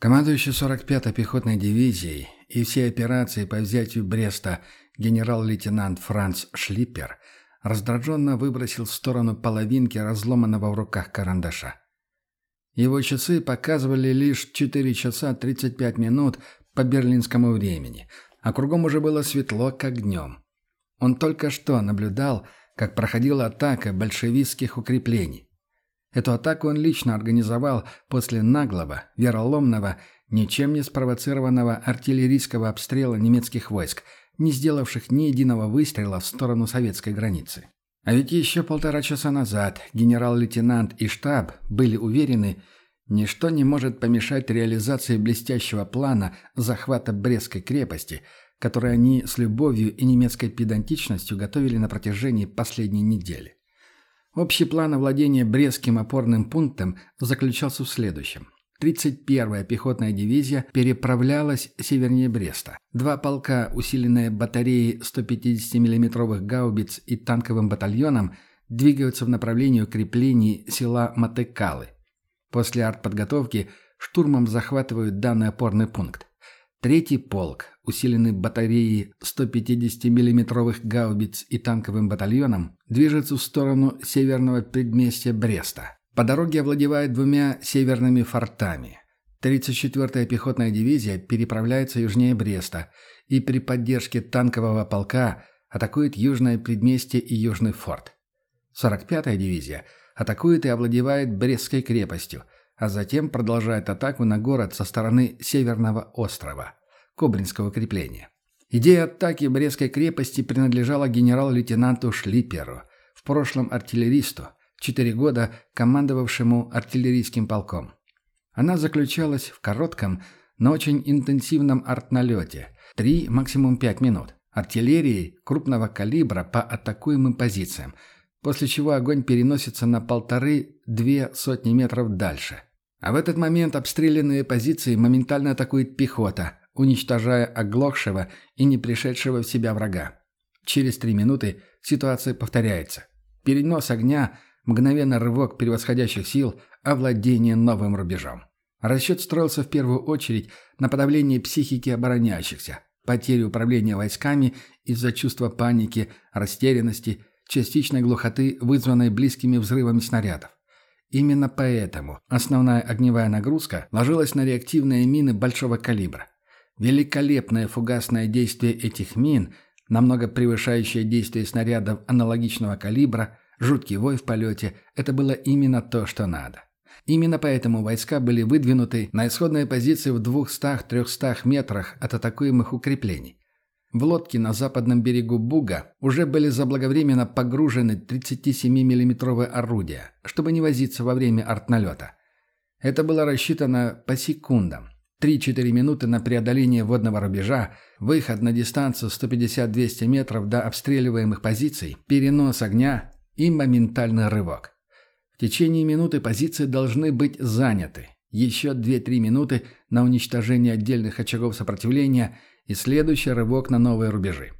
Командующий 45-й пехотной дивизией и все операции по взятию Бреста генерал-лейтенант Франц Шлиппер раздраженно выбросил в сторону половинки разломанного в руках карандаша. Его часы показывали лишь 4 часа 35 минут по берлинскому времени, а кругом уже было светло, как днем. Он только что наблюдал, как проходила атака большевистских укреплений. Эту атаку он лично организовал после наглого, вероломного, ничем не спровоцированного артиллерийского обстрела немецких войск, не сделавших ни единого выстрела в сторону советской границы. А ведь еще полтора часа назад генерал-лейтенант и штаб были уверены, ничто не может помешать реализации блестящего плана захвата Брестской крепости, который они с любовью и немецкой педантичностью готовили на протяжении последней недели. Общий план овладения Брестским опорным пунктом заключался в следующем. 31-я пехотная дивизия переправлялась севернее Бреста. Два полка, усиленные батареей 150 миллиметровых гаубиц и танковым батальоном, двигаются в направлении укреплений села Матекалы. После артподготовки штурмом захватывают данный опорный пункт. Третий полк, усиленный батареей 150 миллиметровых гаубиц и танковым батальоном, движется в сторону северного предместья Бреста. По дороге овладевает двумя северными фортами. 34-я пехотная дивизия переправляется южнее Бреста и при поддержке танкового полка атакует южное предместье и южный форт. 45-я дивизия атакует и овладевает Брестской крепостью – а затем продолжает атаку на город со стороны Северного острова, Кобринского крепления. Идея атаки Брестской крепости принадлежала генерал-лейтенанту Шлиперу, в прошлом артиллеристу, четыре года командовавшему артиллерийским полком. Она заключалась в коротком, но очень интенсивном артналете, три, максимум пять минут, артиллерии крупного калибра по атакуемым позициям, после чего огонь переносится на полторы-две сотни метров дальше – а в этот момент обстрелянные позиции моментально атакует пехота, уничтожая оглохшего и не пришедшего в себя врага. Через три минуты ситуация повторяется. Перенос огня, мгновенно рывок превосходящих сил, овладение новым рубежом. Расчет строился в первую очередь на подавление психики обороняющихся, потери управления войсками из-за чувства паники, растерянности, частичной глухоты, вызванной близкими взрывами снарядов. Именно поэтому основная огневая нагрузка ложилась на реактивные мины большого калибра. Великолепное фугасное действие этих мин, намного превышающее действие снарядов аналогичного калибра, жуткий вой в полете – это было именно то, что надо. Именно поэтому войска были выдвинуты на исходные позиции в 200-300 метрах от атакуемых укреплений. В лодке на западном берегу Буга уже были заблаговременно погружены 37 миллиметровые орудия, чтобы не возиться во время артналета. Это было рассчитано по секундам. 3-4 минуты на преодоление водного рубежа, выход на дистанцию 150-200 метров до обстреливаемых позиций, перенос огня и моментальный рывок. В течение минуты позиции должны быть заняты. Еще 2-3 минуты на уничтожение отдельных очагов сопротивления – и следующий рывок на новые рубежи.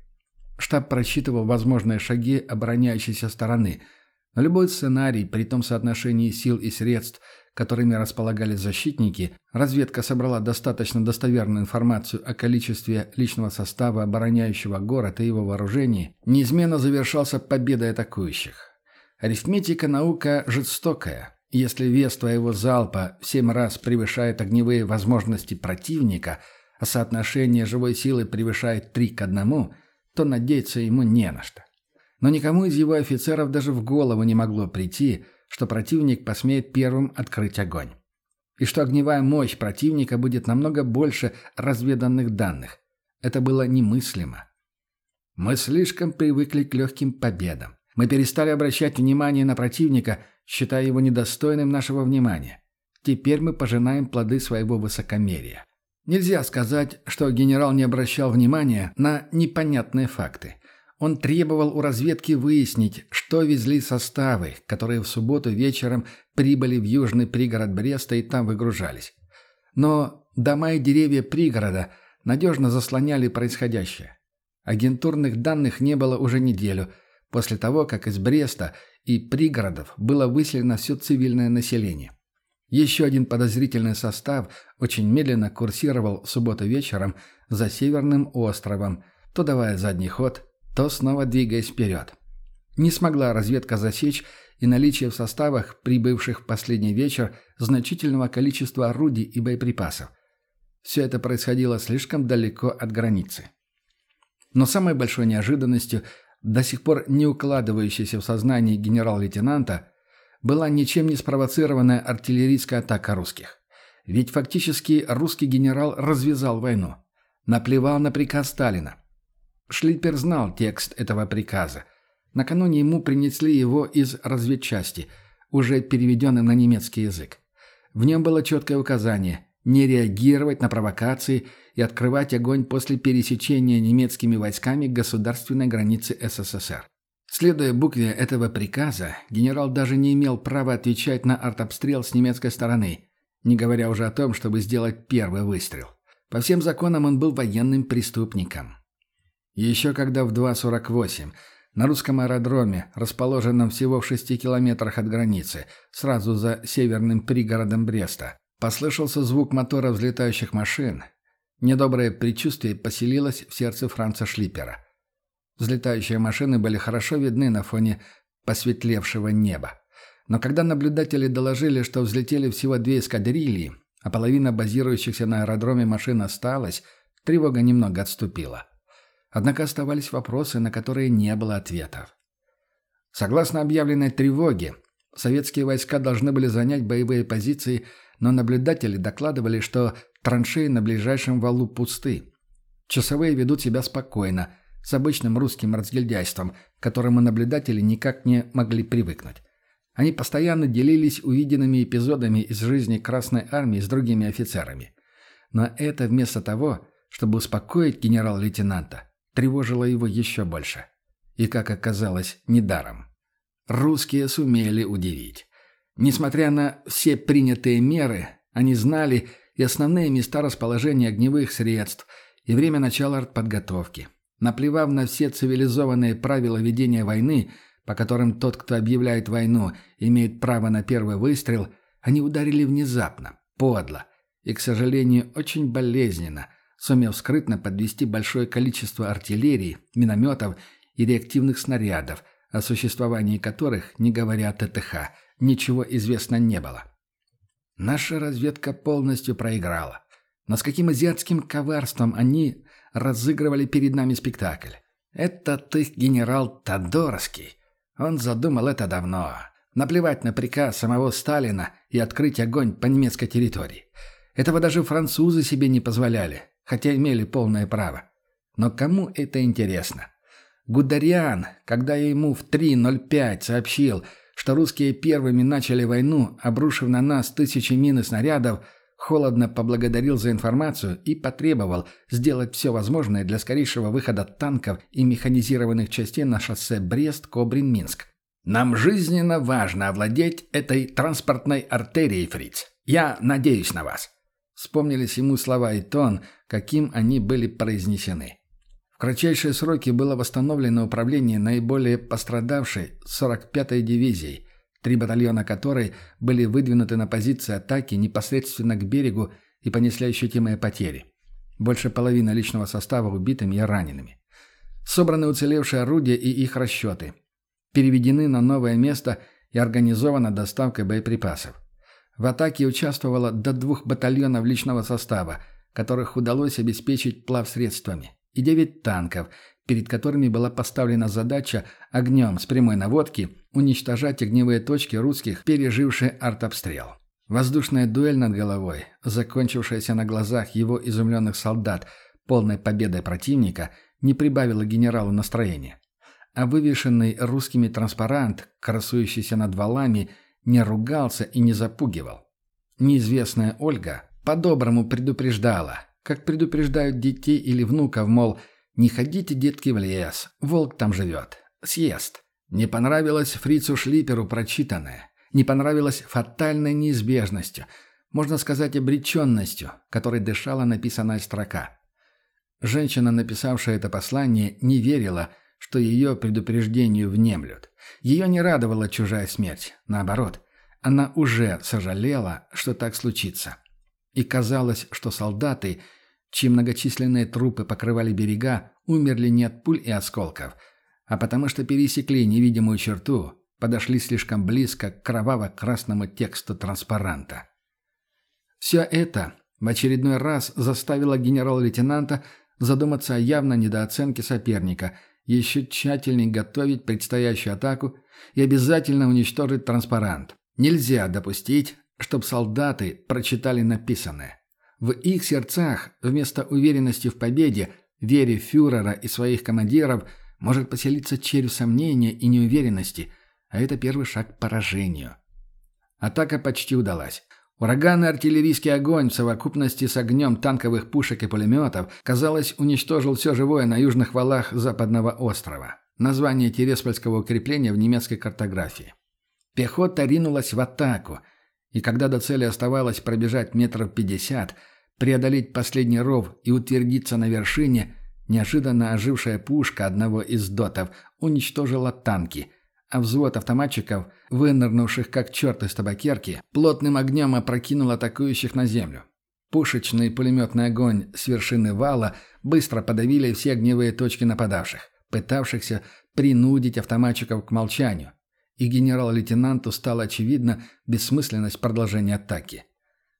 Штаб просчитывал возможные шаги обороняющейся стороны, но любой сценарий при том соотношении сил и средств, которыми располагали защитники, разведка собрала достаточно достоверную информацию о количестве личного состава обороняющего город и его вооружении, неизменно завершался победой атакующих. Арифметика – наука жестокая. Если вес твоего залпа в семь раз превышает огневые возможности противника – а соотношение живой силы превышает три к одному, то надеяться ему не на что. Но никому из его офицеров даже в голову не могло прийти, что противник посмеет первым открыть огонь. И что огневая мощь противника будет намного больше разведанных данных. Это было немыслимо. Мы слишком привыкли к легким победам. Мы перестали обращать внимание на противника, считая его недостойным нашего внимания. Теперь мы пожинаем плоды своего высокомерия. Нельзя сказать, что генерал не обращал внимания на непонятные факты. Он требовал у разведки выяснить, что везли составы, которые в субботу вечером прибыли в южный пригород Бреста и там выгружались. Но дома и деревья пригорода надежно заслоняли происходящее. Агентурных данных не было уже неделю, после того, как из Бреста и пригородов было выселено все цивильное население. Еще один подозрительный состав очень медленно курсировал в субботу вечером за Северным островом, то давая задний ход, то снова двигаясь вперед. Не смогла разведка засечь и наличие в составах, прибывших в последний вечер, значительного количества орудий и боеприпасов. Все это происходило слишком далеко от границы. Но самой большой неожиданностью, до сих пор не укладывающейся в сознание генерал-лейтенанта, была ничем не спровоцированная артиллерийская атака русских. Ведь фактически русский генерал развязал войну. Наплевал на приказ Сталина. Шлиппер знал текст этого приказа. Накануне ему принесли его из разведчасти, уже переведенный на немецкий язык. В нем было четкое указание не реагировать на провокации и открывать огонь после пересечения немецкими войсками государственной границы СССР. Следуя букве этого приказа, генерал даже не имел права отвечать на артобстрел с немецкой стороны, не говоря уже о том, чтобы сделать первый выстрел. По всем законам он был военным преступником. Еще когда в 2.48 на русском аэродроме, расположенном всего в шести километрах от границы, сразу за северным пригородом Бреста, послышался звук мотора взлетающих машин, недоброе предчувствие поселилось в сердце Франца Шлиппера – Взлетающие машины были хорошо видны на фоне посветлевшего неба. Но когда наблюдатели доложили, что взлетели всего две эскадрильи, а половина базирующихся на аэродроме машин осталась, тревога немного отступила. Однако оставались вопросы, на которые не было ответов. Согласно объявленной тревоге, советские войска должны были занять боевые позиции, но наблюдатели докладывали, что траншеи на ближайшем валу пусты. Часовые ведут себя спокойно, с обычным русским разгильдяйством, к которому наблюдатели никак не могли привыкнуть. Они постоянно делились увиденными эпизодами из жизни Красной Армии с другими офицерами. Но это вместо того, чтобы успокоить генерал-лейтенанта, тревожило его еще больше. И, как оказалось, недаром. Русские сумели удивить. Несмотря на все принятые меры, они знали и основные места расположения огневых средств, и время начала артподготовки. Наплевав на все цивилизованные правила ведения войны, по которым тот, кто объявляет войну, имеет право на первый выстрел, они ударили внезапно, подло и, к сожалению, очень болезненно, сумев скрытно подвести большое количество артиллерии, минометов и реактивных снарядов, о существовании которых, не говоря о ТТХ, ничего известно не было. Наша разведка полностью проиграла. Но с каким азиатским коварством они разыгрывали перед нами спектакль. Этот их генерал Тодорский. Он задумал это давно. Наплевать на приказ самого Сталина и открыть огонь по немецкой территории. Этого даже французы себе не позволяли, хотя имели полное право. Но кому это интересно? Гудариан, когда я ему в 3.05 сообщил, что русские первыми начали войну, обрушив на нас тысячи мин и снарядов, холодно поблагодарил за информацию и потребовал сделать все возможное для скорейшего выхода танков и механизированных частей на шоссе Брест-Кобрин-Минск. «Нам жизненно важно овладеть этой транспортной артерией, фриц. Я надеюсь на вас». Вспомнились ему слова и тон, каким они были произнесены. В кратчайшие сроки было восстановлено управление наиболее пострадавшей 45-й дивизией – три батальона которой были выдвинуты на позиции атаки непосредственно к берегу и понесли ощутимые потери. Больше половины личного состава убитыми и ранеными. Собраны уцелевшие орудия и их расчеты. Переведены на новое место и организована доставка боеприпасов. В атаке участвовало до двух батальонов личного состава, которых удалось обеспечить плавсредствами, и девять танков, перед которыми была поставлена задача огнем с прямой наводки уничтожать огневые точки русских, пережившие артобстрел. Воздушная дуэль над головой, закончившаяся на глазах его изумленных солдат полной победой противника, не прибавила генералу настроения. А вывешенный русскими транспарант, красующийся над валами, не ругался и не запугивал. Неизвестная Ольга по-доброму предупреждала, как предупреждают детей или внуков, мол, не ходите, детки, в лес, волк там живет, съест. Не понравилось фрицу Шлиперу прочитанное. Не понравилось фатальной неизбежностью, можно сказать, обреченностью, которой дышала написанная строка. Женщина, написавшая это послание, не верила, что ее предупреждению внемлют. Ее не радовала чужая смерть. Наоборот, она уже сожалела, что так случится. И казалось, что солдаты, чьи многочисленные трупы покрывали берега, умерли не от пуль и осколков, а потому что пересекли невидимую черту, подошли слишком близко к кроваво-красному тексту транспаранта. Все это в очередной раз заставило генерал-лейтенанта задуматься о явной недооценке соперника, еще тщательнее готовить предстоящую атаку и обязательно уничтожить транспарант. Нельзя допустить, чтобы солдаты прочитали написанное. В их сердцах вместо уверенности в победе, вере фюрера и своих командиров может поселиться червь сомнения и неуверенности, а это первый шаг к поражению. Атака почти удалась. Ураганный артиллерийский огонь в совокупности с огнем танковых пушек и пулеметов, казалось, уничтожил все живое на южных валах западного острова. Название Тереспольского укрепления в немецкой картографии. Пехота ринулась в атаку, и когда до цели оставалось пробежать метров пятьдесят, преодолеть последний ров и утвердиться на вершине, неожиданно ожившая пушка одного из дотов уничтожила танки – а взвод автоматчиков, вынырнувших как черт из табакерки, плотным огнем опрокинул атакующих на землю. Пушечный и пулеметный огонь с вершины вала быстро подавили все огневые точки нападавших, пытавшихся принудить автоматчиков к молчанию. И генерал-лейтенанту стало очевидно бессмысленность продолжения атаки.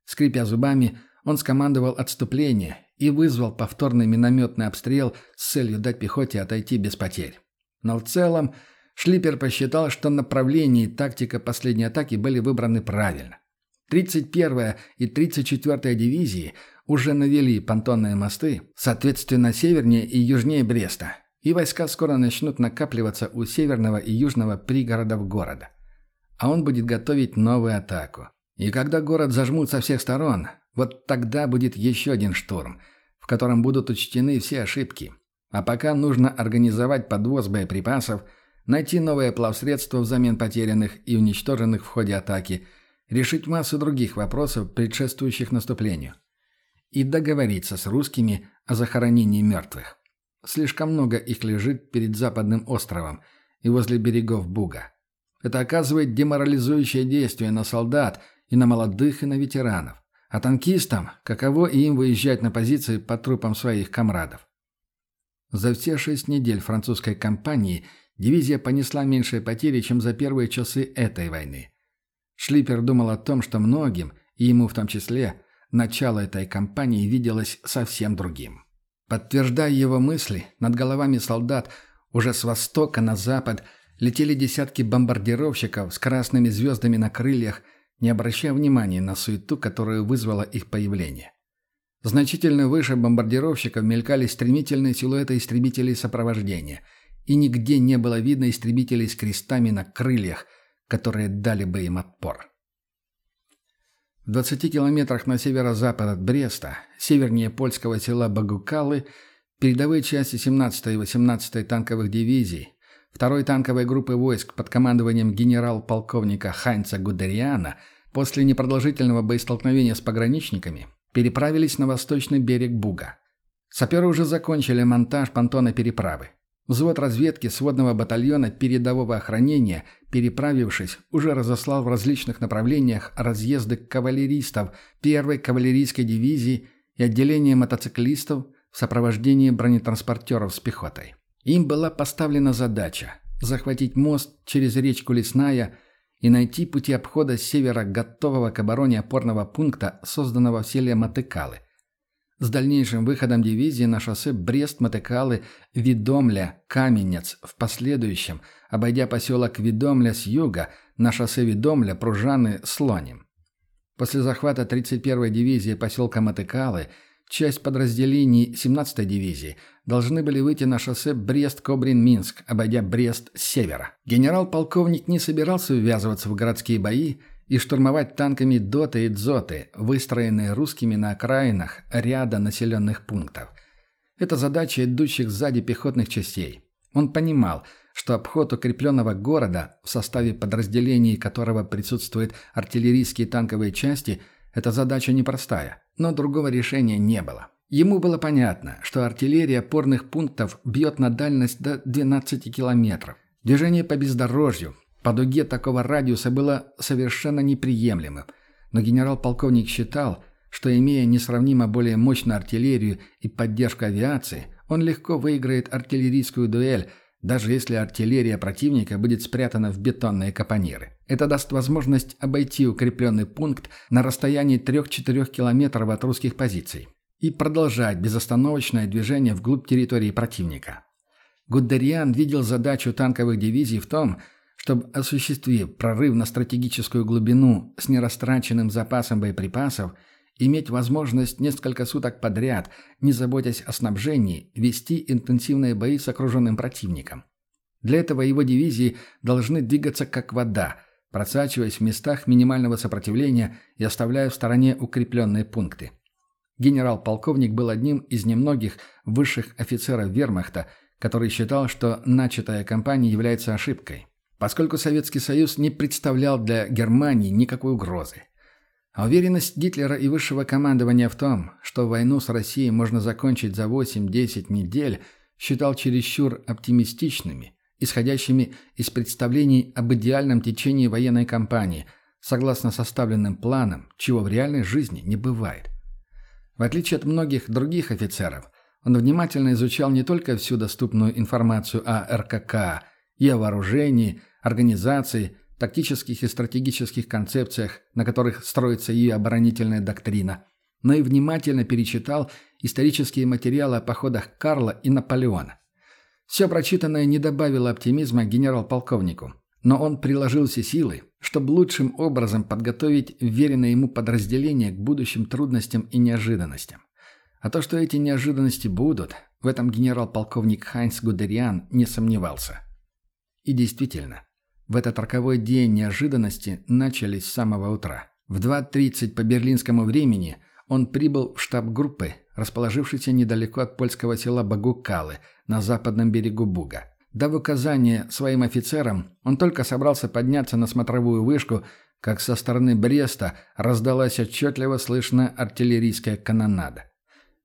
Скрипя зубами, он скомандовал отступление и вызвал повторный минометный обстрел с целью дать пехоте отойти без потерь. Но в целом Шлипер посчитал, что направление и тактика последней атаки были выбраны правильно. 31-я и 34-я дивизии уже навели понтонные мосты, соответственно, севернее и южнее Бреста, и войска скоро начнут накапливаться у северного и южного пригородов города. А он будет готовить новую атаку. И когда город зажмут со всех сторон, вот тогда будет еще один штурм, в котором будут учтены все ошибки. А пока нужно организовать подвоз боеприпасов – найти новые плавсредства взамен потерянных и уничтоженных в ходе атаки, решить массу других вопросов, предшествующих наступлению. И договориться с русскими о захоронении мертвых. Слишком много их лежит перед западным островом и возле берегов Буга. Это оказывает деморализующее действие на солдат и на молодых, и на ветеранов. А танкистам, каково им выезжать на позиции по трупам своих комрадов. За все шесть недель французской кампании – Дивизия понесла меньшие потери, чем за первые часы этой войны. Шлипер думал о том, что многим, и ему в том числе, начало этой кампании виделось совсем другим. Подтверждая его мысли, над головами солдат уже с востока на запад летели десятки бомбардировщиков с красными звездами на крыльях, не обращая внимания на суету, которую вызвало их появление. Значительно выше бомбардировщиков мелькали стремительные силуэты истребителей сопровождения – и нигде не было видно истребителей с крестами на крыльях, которые дали бы им отпор. В 20 километрах на северо-запад от Бреста, севернее польского села Багукалы, передовые части 17-й и 18-й танковых дивизий, второй танковой группы войск под командованием генерал-полковника Хайнца Гудериана после непродолжительного боестолкновения с пограничниками переправились на восточный берег Буга. Саперы уже закончили монтаж понтона переправы. Взвод разведки сводного батальона передового охранения, переправившись, уже разослал в различных направлениях разъезды кавалеристов первой кавалерийской дивизии и отделения мотоциклистов в сопровождении бронетранспортеров с пехотой. Им была поставлена задача захватить мост через речку Лесная и найти пути обхода с севера готового к обороне опорного пункта, созданного в селе Матыкалы – с дальнейшим выходом дивизии на шоссе Брест-Матекалы, Видомля, Каменец, в последующем, обойдя поселок Видомля с юга, на шоссе Видомля, Пружаны, Слоним. После захвата 31-й дивизии поселка Матекалы, часть подразделений 17-й дивизии должны были выйти на шоссе Брест-Кобрин-Минск, обойдя Брест с севера. Генерал-полковник не собирался ввязываться в городские бои, и штурмовать танками доты и дзоты, выстроенные русскими на окраинах ряда населенных пунктов. Это задача идущих сзади пехотных частей. Он понимал, что обход укрепленного города, в составе подразделений которого присутствуют артиллерийские танковые части, это задача непростая, но другого решения не было. Ему было понятно, что артиллерия опорных пунктов бьет на дальность до 12 километров. Движение по бездорожью, по дуге такого радиуса было совершенно неприемлемым. Но генерал-полковник считал, что имея несравнимо более мощную артиллерию и поддержку авиации, он легко выиграет артиллерийскую дуэль, даже если артиллерия противника будет спрятана в бетонные капониры. Это даст возможность обойти укрепленный пункт на расстоянии 3-4 километров от русских позиций и продолжать безостановочное движение вглубь территории противника. Гудериан видел задачу танковых дивизий в том, чтобы, осуществив прорыв на стратегическую глубину с нерастраченным запасом боеприпасов, иметь возможность несколько суток подряд, не заботясь о снабжении, вести интенсивные бои с окруженным противником. Для этого его дивизии должны двигаться как вода, просачиваясь в местах минимального сопротивления и оставляя в стороне укрепленные пункты. Генерал-полковник был одним из немногих высших офицеров вермахта, который считал, что начатая кампания является ошибкой, поскольку Советский Союз не представлял для Германии никакой угрозы. А уверенность Гитлера и высшего командования в том, что войну с Россией можно закончить за 8-10 недель, считал чересчур оптимистичными, исходящими из представлений об идеальном течении военной кампании, согласно составленным планам, чего в реальной жизни не бывает. В отличие от многих других офицеров, он внимательно изучал не только всю доступную информацию о РКК и о вооружении, организации, тактических и стратегических концепциях, на которых строится ее оборонительная доктрина, но и внимательно перечитал исторические материалы о походах Карла и Наполеона. Все прочитанное не добавило оптимизма генерал-полковнику, но он приложил все силы, чтобы лучшим образом подготовить веренное ему подразделение к будущим трудностям и неожиданностям. А то, что эти неожиданности будут, в этом генерал-полковник Хайнц Гудериан не сомневался. И действительно, в этот роковой день неожиданности начались с самого утра. В 2.30 по берлинскому времени он прибыл в штаб группы, расположившийся недалеко от польского села Багукалы на западном берегу Буга. Дав указание своим офицерам, он только собрался подняться на смотровую вышку, как со стороны Бреста раздалась отчетливо слышная артиллерийская канонада.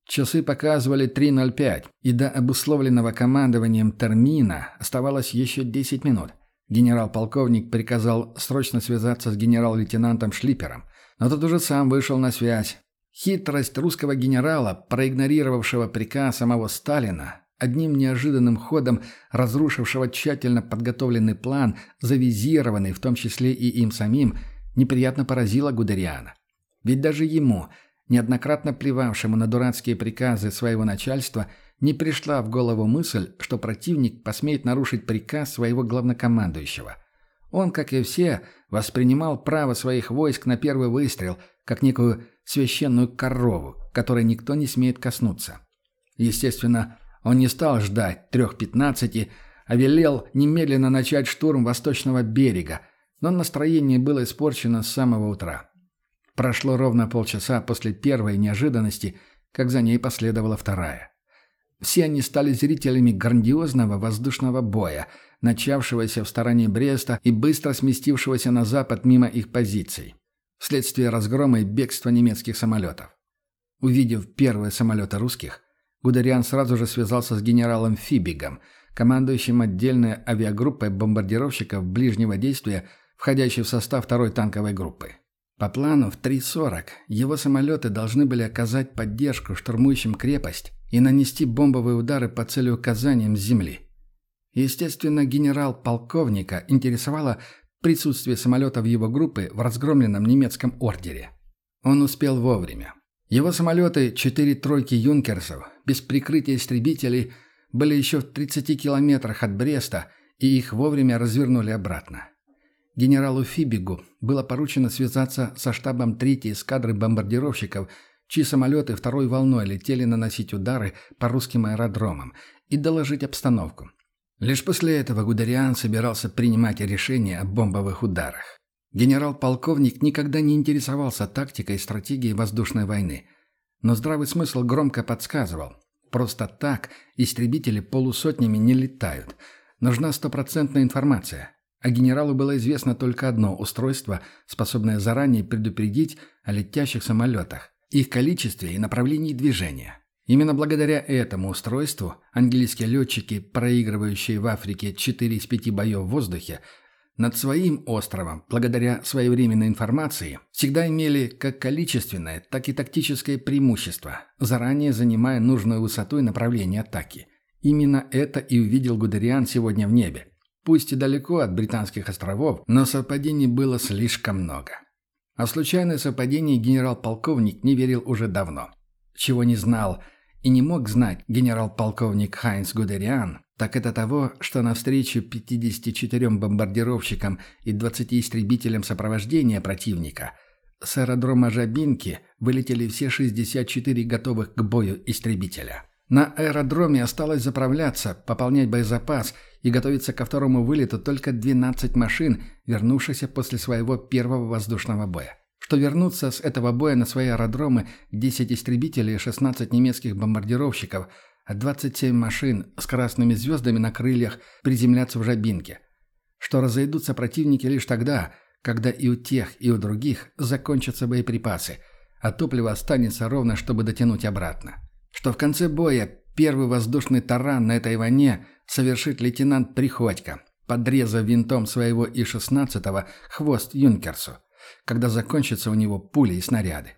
Часы показывали 3.05, и до обусловленного командованием термина оставалось еще 10 минут. Генерал-полковник приказал срочно связаться с генерал-лейтенантом Шлипером, но тот уже сам вышел на связь. Хитрость русского генерала, проигнорировавшего приказ самого Сталина, одним неожиданным ходом разрушившего тщательно подготовленный план, завизированный в том числе и им самим, неприятно поразила Гудериана. Ведь даже ему, неоднократно плевавшему на дурацкие приказы своего начальства, не пришла в голову мысль, что противник посмеет нарушить приказ своего главнокомандующего. Он, как и все, воспринимал право своих войск на первый выстрел, как некую священную корову, которой никто не смеет коснуться. Естественно, он не стал ждать трех пятнадцати, а велел немедленно начать штурм восточного берега, но настроение было испорчено с самого утра. Прошло ровно полчаса после первой неожиданности, как за ней последовала вторая. Все они стали зрителями грандиозного воздушного боя, начавшегося в стороне Бреста и быстро сместившегося на запад мимо их позиций, вследствие разгрома и бегства немецких самолетов. Увидев первые самолеты русских, Гудериан сразу же связался с генералом Фибигом, командующим отдельной авиагруппой бомбардировщиков ближнего действия, входящей в состав второй танковой группы. По плану в 3.40 его самолеты должны были оказать поддержку штурмующим крепость и нанести бомбовые удары по целеуказаниям с земли. Естественно, генерал-полковника интересовало присутствие самолетов его группы в разгромленном немецком ордере. Он успел вовремя. Его самолеты, четыре тройки юнкерсов, без прикрытия истребителей, были еще в 30 километрах от Бреста, и их вовремя развернули обратно. Генералу Фибигу было поручено связаться со штабом третьей эскадры бомбардировщиков, чьи самолеты второй волной летели наносить удары по русским аэродромам, и доложить обстановку. Лишь после этого Гудериан собирался принимать решение о бомбовых ударах. Генерал-полковник никогда не интересовался тактикой и стратегией воздушной войны. Но здравый смысл громко подсказывал. Просто так истребители полусотнями не летают. Нужна стопроцентная информация. А генералу было известно только одно устройство, способное заранее предупредить о летящих самолетах, их количестве и направлении движения. Именно благодаря этому устройству английские летчики, проигрывающие в Африке 4 из 5 боев в воздухе, над своим островом, благодаря своевременной информации, всегда имели как количественное, так и тактическое преимущество, заранее занимая нужную высоту и направление атаки. Именно это и увидел Гудериан сегодня в небе. Пусть и далеко от британских островов, но совпадений было слишком много. А в случайное совпадение генерал-полковник не верил уже давно. Чего не знал и не мог знать генерал-полковник Хайнс Гудериан, так это того, что навстречу 54 бомбардировщикам и 20 истребителям сопровождения противника с аэродрома Жабинки вылетели все 64 готовых к бою истребителя. На аэродроме осталось заправляться, пополнять боезапас и готовиться ко второму вылету только 12 машин, вернувшихся после своего первого воздушного боя. Что вернуться с этого боя на свои аэродромы 10 истребителей и 16 немецких бомбардировщиков – а 27 машин с красными звездами на крыльях приземляться в Жабинке. Что разойдутся противники лишь тогда, когда и у тех, и у других закончатся боеприпасы, а топливо останется ровно, чтобы дотянуть обратно. Что в конце боя первый воздушный таран на этой войне совершит лейтенант Приходько, подрезав винтом своего И-16 хвост Юнкерсу, когда закончатся у него пули и снаряды.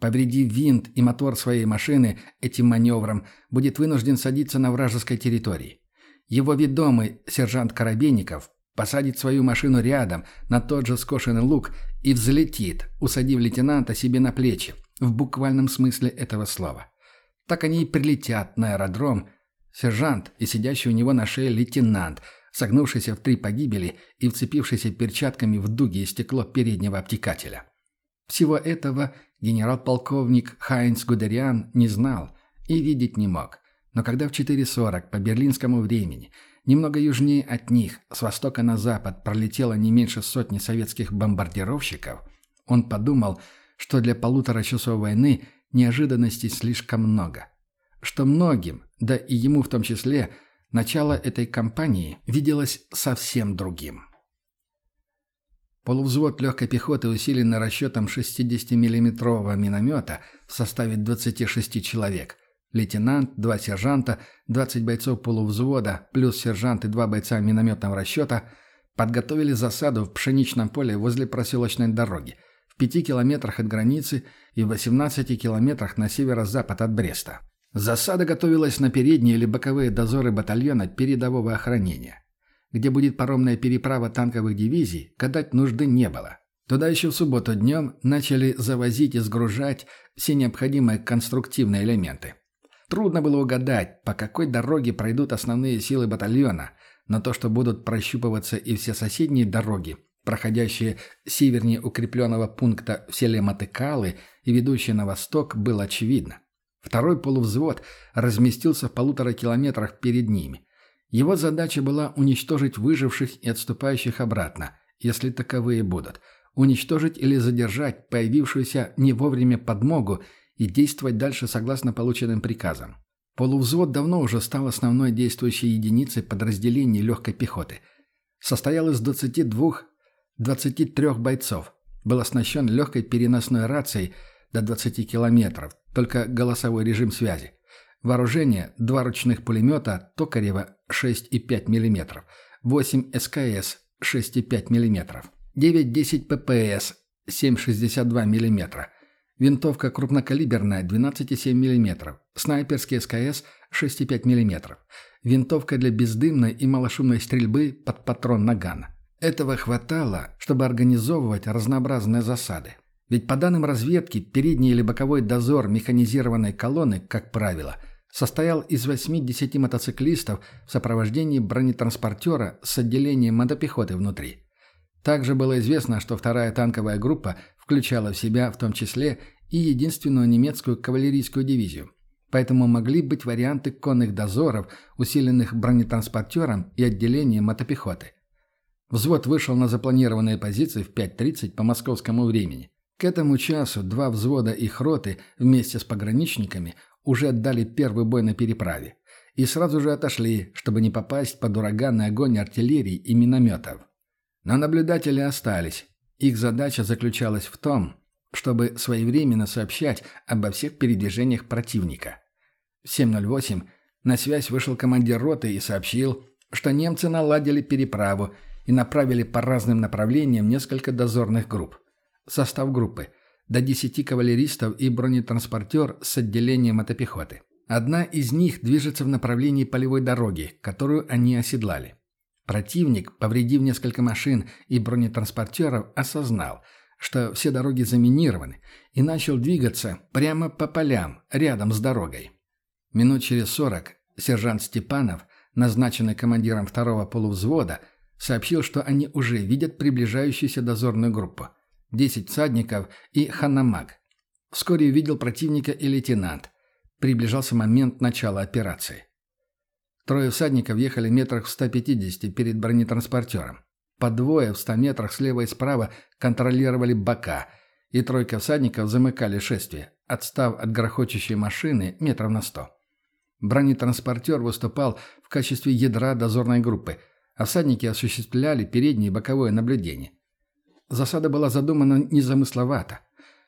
Повредив винт и мотор своей машины этим маневром, будет вынужден садиться на вражеской территории. Его ведомый сержант Коробейников посадит свою машину рядом на тот же скошенный лук и взлетит, усадив лейтенанта себе на плечи, в буквальном смысле этого слова. Так они и прилетят на аэродром. Сержант и сидящий у него на шее лейтенант, согнувшийся в три погибели и вцепившийся перчатками в дуги и стекло переднего обтекателя. Всего этого генерал-полковник Хайнц Гудериан не знал и видеть не мог. Но когда в 4.40 по берлинскому времени, немного южнее от них, с востока на запад пролетело не меньше сотни советских бомбардировщиков, он подумал, что для полутора часов войны неожиданностей слишком много. Что многим, да и ему в том числе, начало этой кампании виделось совсем другим. Полувзвод легкой пехоты, усиленный расчетом 60-миллиметрового миномета в составе 26 человек. Лейтенант, два сержанта, 20 бойцов полувзвода, плюс сержант и два бойца минометного расчета подготовили засаду в пшеничном поле возле проселочной дороги, в пяти километрах от границы и в 18 километрах на северо-запад от Бреста. Засада готовилась на передние или боковые дозоры батальона передового охранения где будет паромная переправа танковых дивизий, гадать нужды не было. Туда еще в субботу днем начали завозить и сгружать все необходимые конструктивные элементы. Трудно было угадать, по какой дороге пройдут основные силы батальона, но то, что будут прощупываться и все соседние дороги, проходящие севернее укрепленного пункта в селе Матыкалы и ведущие на восток, было очевидно. Второй полувзвод разместился в полутора километрах перед ними. Его задача была уничтожить выживших и отступающих обратно, если таковые будут, уничтожить или задержать появившуюся не вовремя подмогу и действовать дальше согласно полученным приказам. Полувзвод давно уже стал основной действующей единицей подразделений легкой пехоты. Состоял из 22-23 бойцов. Был оснащен легкой переносной рацией до 20 километров, только голосовой режим связи. Вооружение – два ручных пулемета Токарева 6,5 мм, 8 СКС 6,5 мм, 9-10 ППС 7,62 мм, винтовка крупнокалиберная 12,7 мм, снайперский СКС 6,5 мм, винтовка для бездымной и малошумной стрельбы под патрон наган. Этого хватало, чтобы организовывать разнообразные засады. Ведь по данным разведки, передний или боковой дозор механизированной колонны, как правило – состоял из 8-10 мотоциклистов в сопровождении бронетранспортера с отделением мотопехоты внутри. Также было известно, что вторая танковая группа включала в себя в том числе и единственную немецкую кавалерийскую дивизию. Поэтому могли быть варианты конных дозоров, усиленных бронетранспортером и отделением мотопехоты. Взвод вышел на запланированные позиции в 5.30 по московскому времени. К этому часу два взвода их роты вместе с пограничниками уже отдали первый бой на переправе и сразу же отошли, чтобы не попасть под ураганный огонь артиллерии и минометов. Но наблюдатели остались. Их задача заключалась в том, чтобы своевременно сообщать обо всех передвижениях противника. В 7.08 на связь вышел командир роты и сообщил, что немцы наладили переправу и направили по разным направлениям несколько дозорных групп. Состав группы – до 10 кавалеристов и бронетранспортер с отделением мотопехоты. Одна из них движется в направлении полевой дороги, которую они оседлали. Противник, повредив несколько машин и бронетранспортеров, осознал, что все дороги заминированы, и начал двигаться прямо по полям, рядом с дорогой. Минут через сорок сержант Степанов, назначенный командиром второго полувзвода, сообщил, что они уже видят приближающуюся дозорную группу. Десять всадников и ханамаг. Вскоре увидел противника и лейтенант. Приближался момент начала операции. Трое всадников ехали метрах в 150 перед бронетранспортером. По двое в 100 метрах слева и справа контролировали бока, и тройка всадников замыкали шествие, отстав от грохочущей машины метров на 100. Бронетранспортер выступал в качестве ядра дозорной группы, а всадники осуществляли переднее и боковое наблюдение. Засада была задумана незамысловато.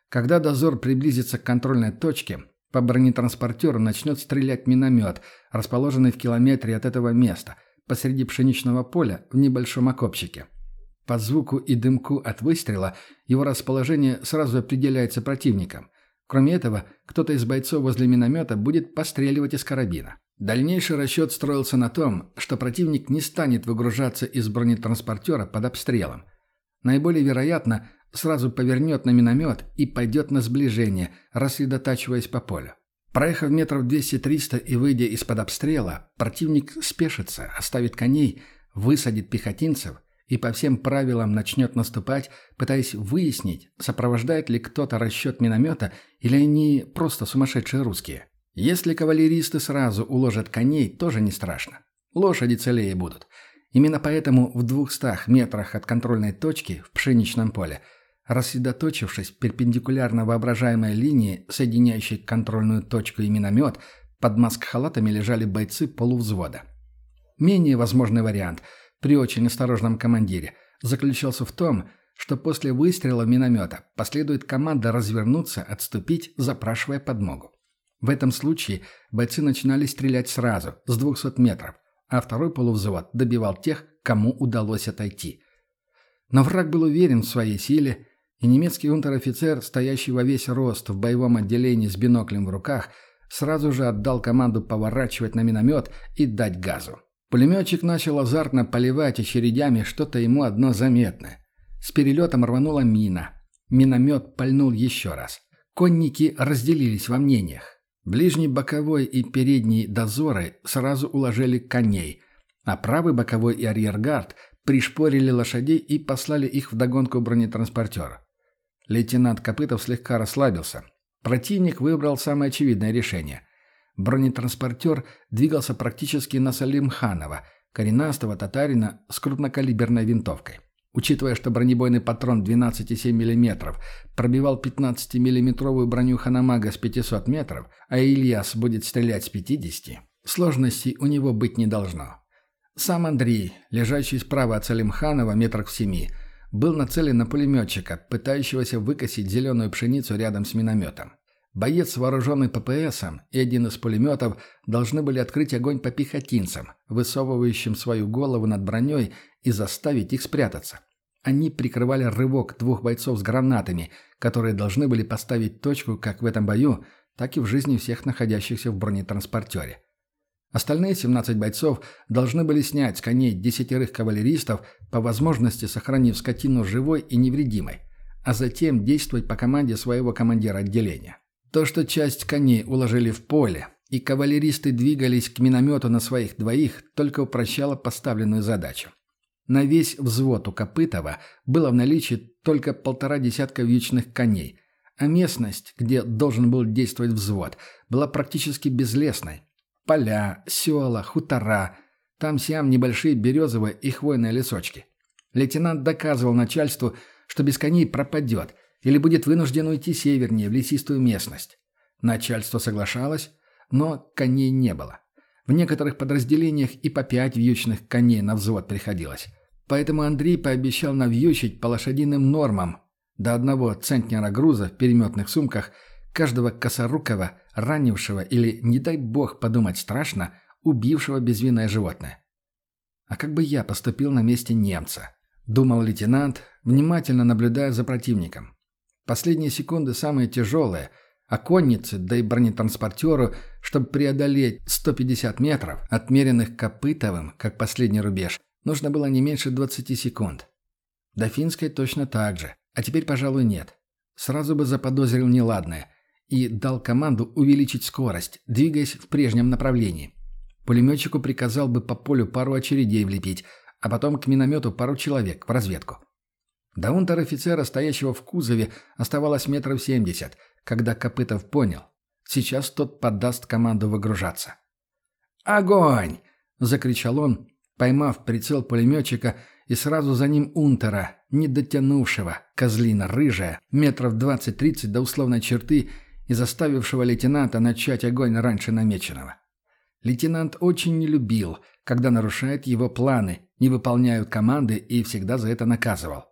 Когда дозор приблизится к контрольной точке, по бронетранспортеру начнет стрелять миномет, расположенный в километре от этого места, посреди пшеничного поля в небольшом окопчике. По звуку и дымку от выстрела его расположение сразу определяется противником. Кроме этого, кто-то из бойцов возле миномета будет постреливать из карабина. Дальнейший расчет строился на том, что противник не станет выгружаться из бронетранспортера под обстрелом. Наиболее вероятно, сразу повернет на миномет и пойдет на сближение, рассредотачиваясь по полю. Проехав метров 200-300 и выйдя из-под обстрела, противник спешится, оставит коней, высадит пехотинцев и по всем правилам начнет наступать, пытаясь выяснить, сопровождает ли кто-то расчет миномета или они просто сумасшедшие русские. Если кавалеристы сразу уложат коней, тоже не страшно. Лошади целее будут. Именно поэтому в двухстах метрах от контрольной точки в пшеничном поле – Рассредоточившись перпендикулярно воображаемой линии, соединяющей контрольную точку и миномет, под маск-халатами лежали бойцы полувзвода. Менее возможный вариант при очень осторожном командире заключался в том, что после выстрела миномета последует команда развернуться, отступить, запрашивая подмогу. В этом случае бойцы начинали стрелять сразу, с 200 метров, а второй полувзвод добивал тех, кому удалось отойти. Но враг был уверен в своей силе и немецкий унтер-офицер, стоящий во весь рост в боевом отделении с биноклем в руках, сразу же отдал команду поворачивать на миномет и дать газу. Пулеметчик начал азартно поливать очередями что-то ему одно заметное. С перелетом рванула мина. Миномет пальнул еще раз. Конники разделились во мнениях. Ближний боковой и передний дозоры сразу уложили коней, а правый боковой и арьергард пришпорили лошадей и послали их в догонку бронетранспортера. Лейтенант Копытов слегка расслабился. Противник выбрал самое очевидное решение. Бронетранспортер двигался практически на Салимханова, коренастого татарина с крупнокалиберной винтовкой. Учитывая, что бронебойный патрон 12,7 мм пробивал 15-миллиметровую броню Ханамага с 500 метров, а Ильяс будет стрелять с 50, сложностей у него быть не должно. Сам Андрей, лежащий справа от Салимханова метрах в семи, был нацелен на пулеметчика, пытающегося выкосить зеленую пшеницу рядом с минометом. Боец, вооруженный ППСом, и один из пулеметов должны были открыть огонь по пехотинцам, высовывающим свою голову над броней, и заставить их спрятаться. Они прикрывали рывок двух бойцов с гранатами, которые должны были поставить точку как в этом бою, так и в жизни всех находящихся в бронетранспортере. Остальные 17 бойцов должны были снять с коней десятерых кавалеристов, по возможности сохранив скотину живой и невредимой, а затем действовать по команде своего командира отделения. То, что часть коней уложили в поле, и кавалеристы двигались к миномету на своих двоих, только упрощало поставленную задачу. На весь взвод у Копытова было в наличии только полтора десятка вьючных коней, а местность, где должен был действовать взвод, была практически безлесной, Поля, села, хутора. Там-сям небольшие березовые и хвойные лесочки. Лейтенант доказывал начальству, что без коней пропадет или будет вынужден уйти севернее, в лесистую местность. Начальство соглашалось, но коней не было. В некоторых подразделениях и по пять вьючных коней на взвод приходилось. Поэтому Андрей пообещал навьючить по лошадиным нормам до одного центнера груза в переметных сумках – каждого косорукого, ранившего или, не дай бог подумать страшно, убившего безвинное животное. А как бы я поступил на месте немца? Думал лейтенант, внимательно наблюдая за противником. Последние секунды самые тяжелые, а коннице, да и бронетранспортеру, чтобы преодолеть 150 метров, отмеренных Копытовым, как последний рубеж, нужно было не меньше 20 секунд. До финской точно так же, а теперь, пожалуй, нет. Сразу бы заподозрил неладное и дал команду увеличить скорость, двигаясь в прежнем направлении. Пулеметчику приказал бы по полю пару очередей влепить, а потом к миномету пару человек в разведку. До унтер-офицера, стоящего в кузове, оставалось метров семьдесят, когда Копытов понял. Сейчас тот подаст команду выгружаться. «Огонь!» — закричал он, поймав прицел пулеметчика, и сразу за ним унтера, не дотянувшего, козлина рыжая, метров двадцать-тридцать до условной черты и заставившего лейтенанта начать огонь раньше намеченного. Лейтенант очень не любил, когда нарушают его планы, не выполняют команды и всегда за это наказывал.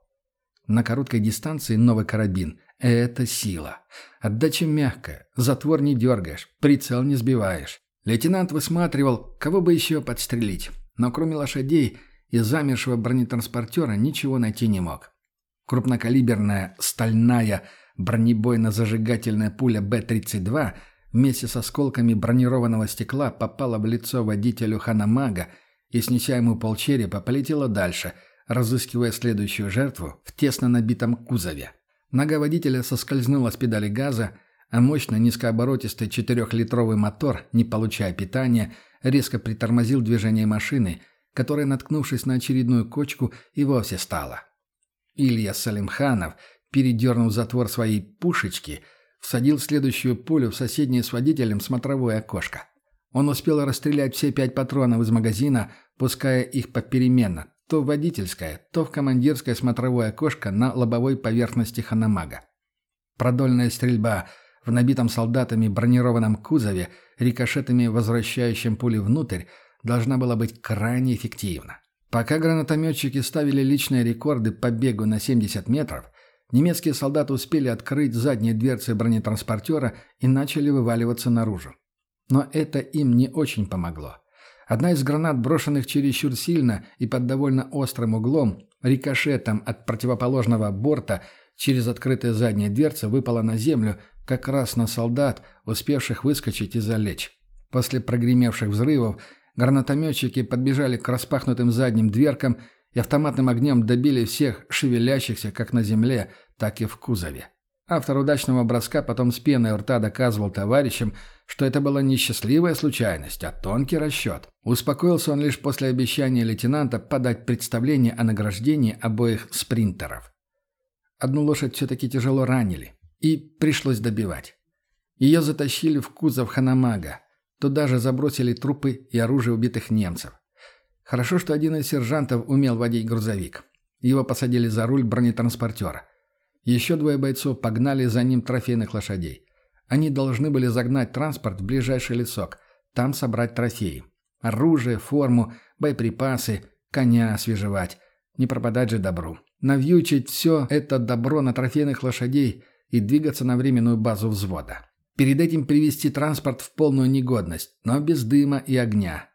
На короткой дистанции новый карабин – это сила. Отдача мягкая, затвор не дергаешь, прицел не сбиваешь. Лейтенант высматривал, кого бы еще подстрелить, но кроме лошадей и замершего бронетранспортера ничего найти не мог. Крупнокалиберная, стальная, бронебойно-зажигательная пуля Б-32 вместе с осколками бронированного стекла попала в лицо водителю Ханамага и, снеся ему полчерепа, полетела дальше – разыскивая следующую жертву в тесно набитом кузове. Нога водителя соскользнула с педали газа, а мощный низкооборотистый четырехлитровый мотор, не получая питания, резко притормозил движение машины, которая, наткнувшись на очередную кочку, и вовсе стала. Илья Салимханов, передернув затвор своей пушечки, всадил следующую пулю в соседнее с водителем смотровое окошко. Он успел расстрелять все пять патронов из магазина, пуская их попеременно, то в водительское, то в командирское смотровое окошко на лобовой поверхности Ханамага. Продольная стрельба в набитом солдатами бронированном кузове, рикошетами возвращающим пули внутрь, должна была быть крайне эффективна. Пока гранатометчики ставили личные рекорды по бегу на 70 метров, немецкие солдаты успели открыть задние дверцы бронетранспортера и начали вываливаться наружу. Но это им не очень помогло. Одна из гранат, брошенных чересчур сильно и под довольно острым углом, рикошетом от противоположного борта через открытые задние дверцы выпала на землю, как раз на солдат, успевших выскочить и залечь. После прогремевших взрывов гранатометчики подбежали к распахнутым задним дверкам и автоматным огнем добили всех шевелящихся как на земле, так и в кузове. Автор удачного броска потом с пеной у рта доказывал товарищам, что это была не счастливая случайность, а тонкий расчет. Успокоился он лишь после обещания лейтенанта подать представление о награждении обоих спринтеров. Одну лошадь все-таки тяжело ранили, и пришлось добивать. Ее затащили в кузов Ханамага. Туда же забросили трупы и оружие убитых немцев. Хорошо, что один из сержантов умел водить грузовик. Его посадили за руль бронетранспортера. Еще двое бойцов погнали за ним трофейных лошадей. Они должны были загнать транспорт в ближайший лесок, там собрать трофеи. Оружие, форму, боеприпасы, коня освежевать. Не пропадать же добру. Навьючить все это добро на трофейных лошадей и двигаться на временную базу взвода. Перед этим привести транспорт в полную негодность, но без дыма и огня.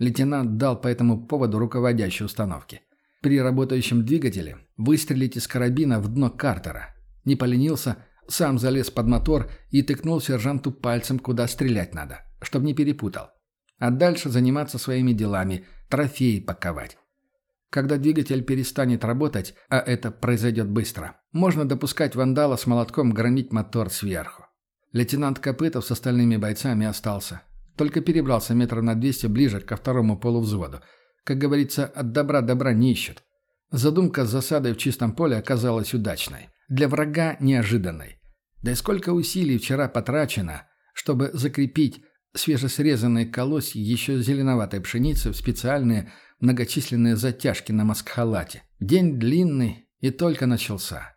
Лейтенант дал по этому поводу руководящие установки при работающем двигателе выстрелить из карабина в дно картера. Не поленился, сам залез под мотор и тыкнул сержанту пальцем, куда стрелять надо, чтобы не перепутал. А дальше заниматься своими делами, трофеи паковать. Когда двигатель перестанет работать, а это произойдет быстро, можно допускать вандала с молотком громить мотор сверху. Лейтенант Копытов с остальными бойцами остался. Только перебрался метров на 200 ближе ко второму полувзводу – как говорится, от добра добра не ищут. Задумка с засадой в чистом поле оказалась удачной. Для врага неожиданной. Да и сколько усилий вчера потрачено, чтобы закрепить свежесрезанные колосья еще зеленоватой пшеницы в специальные многочисленные затяжки на маскхалате. День длинный и только начался.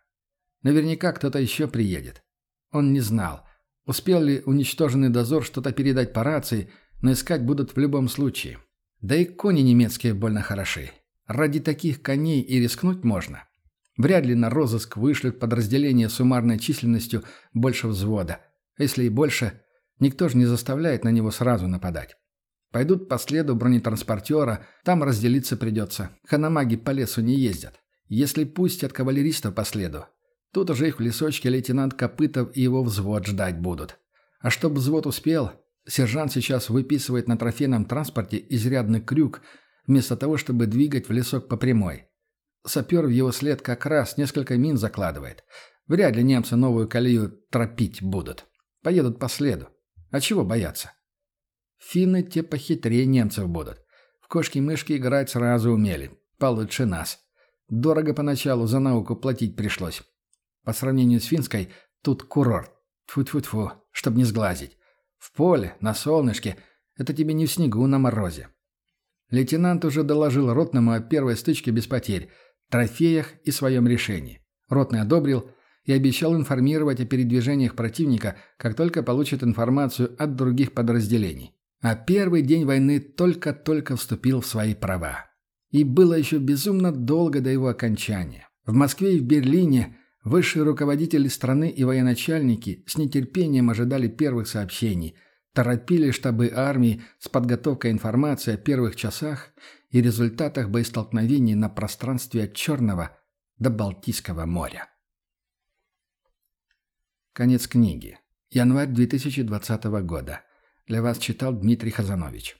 Наверняка кто-то еще приедет. Он не знал, успел ли уничтоженный дозор что-то передать по рации, но искать будут в любом случае. Да и кони немецкие больно хороши. Ради таких коней и рискнуть можно. Вряд ли на розыск вышлют подразделение суммарной численностью больше взвода. Если и больше, никто же не заставляет на него сразу нападать. Пойдут по следу бронетранспортера, там разделиться придется. Ханамаги по лесу не ездят. Если пустят кавалеристов по следу, тут уже их в лесочке лейтенант Копытов и его взвод ждать будут. А чтоб взвод успел, сержант сейчас выписывает на трофейном транспорте изрядный крюк, вместо того, чтобы двигать в лесок по прямой. Сапер в его след как раз несколько мин закладывает. Вряд ли немцы новую колею тропить будут. Поедут по следу. А чего бояться? Финны те похитрее немцев будут. В кошки-мышки играть сразу умели. Получше нас. Дорого поначалу за науку платить пришлось. По сравнению с финской, тут курорт. Тьфу-тьфу-тьфу, чтоб не сглазить. В поле, на солнышке. Это тебе не в снегу на морозе. Лейтенант уже доложил Ротному о первой стычке без потерь, трофеях и своем решении. Ротный одобрил и обещал информировать о передвижениях противника, как только получит информацию от других подразделений. А первый день войны только-только вступил в свои права. И было еще безумно долго до его окончания. В Москве и в Берлине высшие руководители страны и военачальники с нетерпением ожидали первых сообщений, торопили штабы армии с подготовкой информации о первых часах и результатах боестолкновений на пространстве от Черного до Балтийского моря. Конец книги. Январь 2020 года. Для вас читал Дмитрий Хазанович.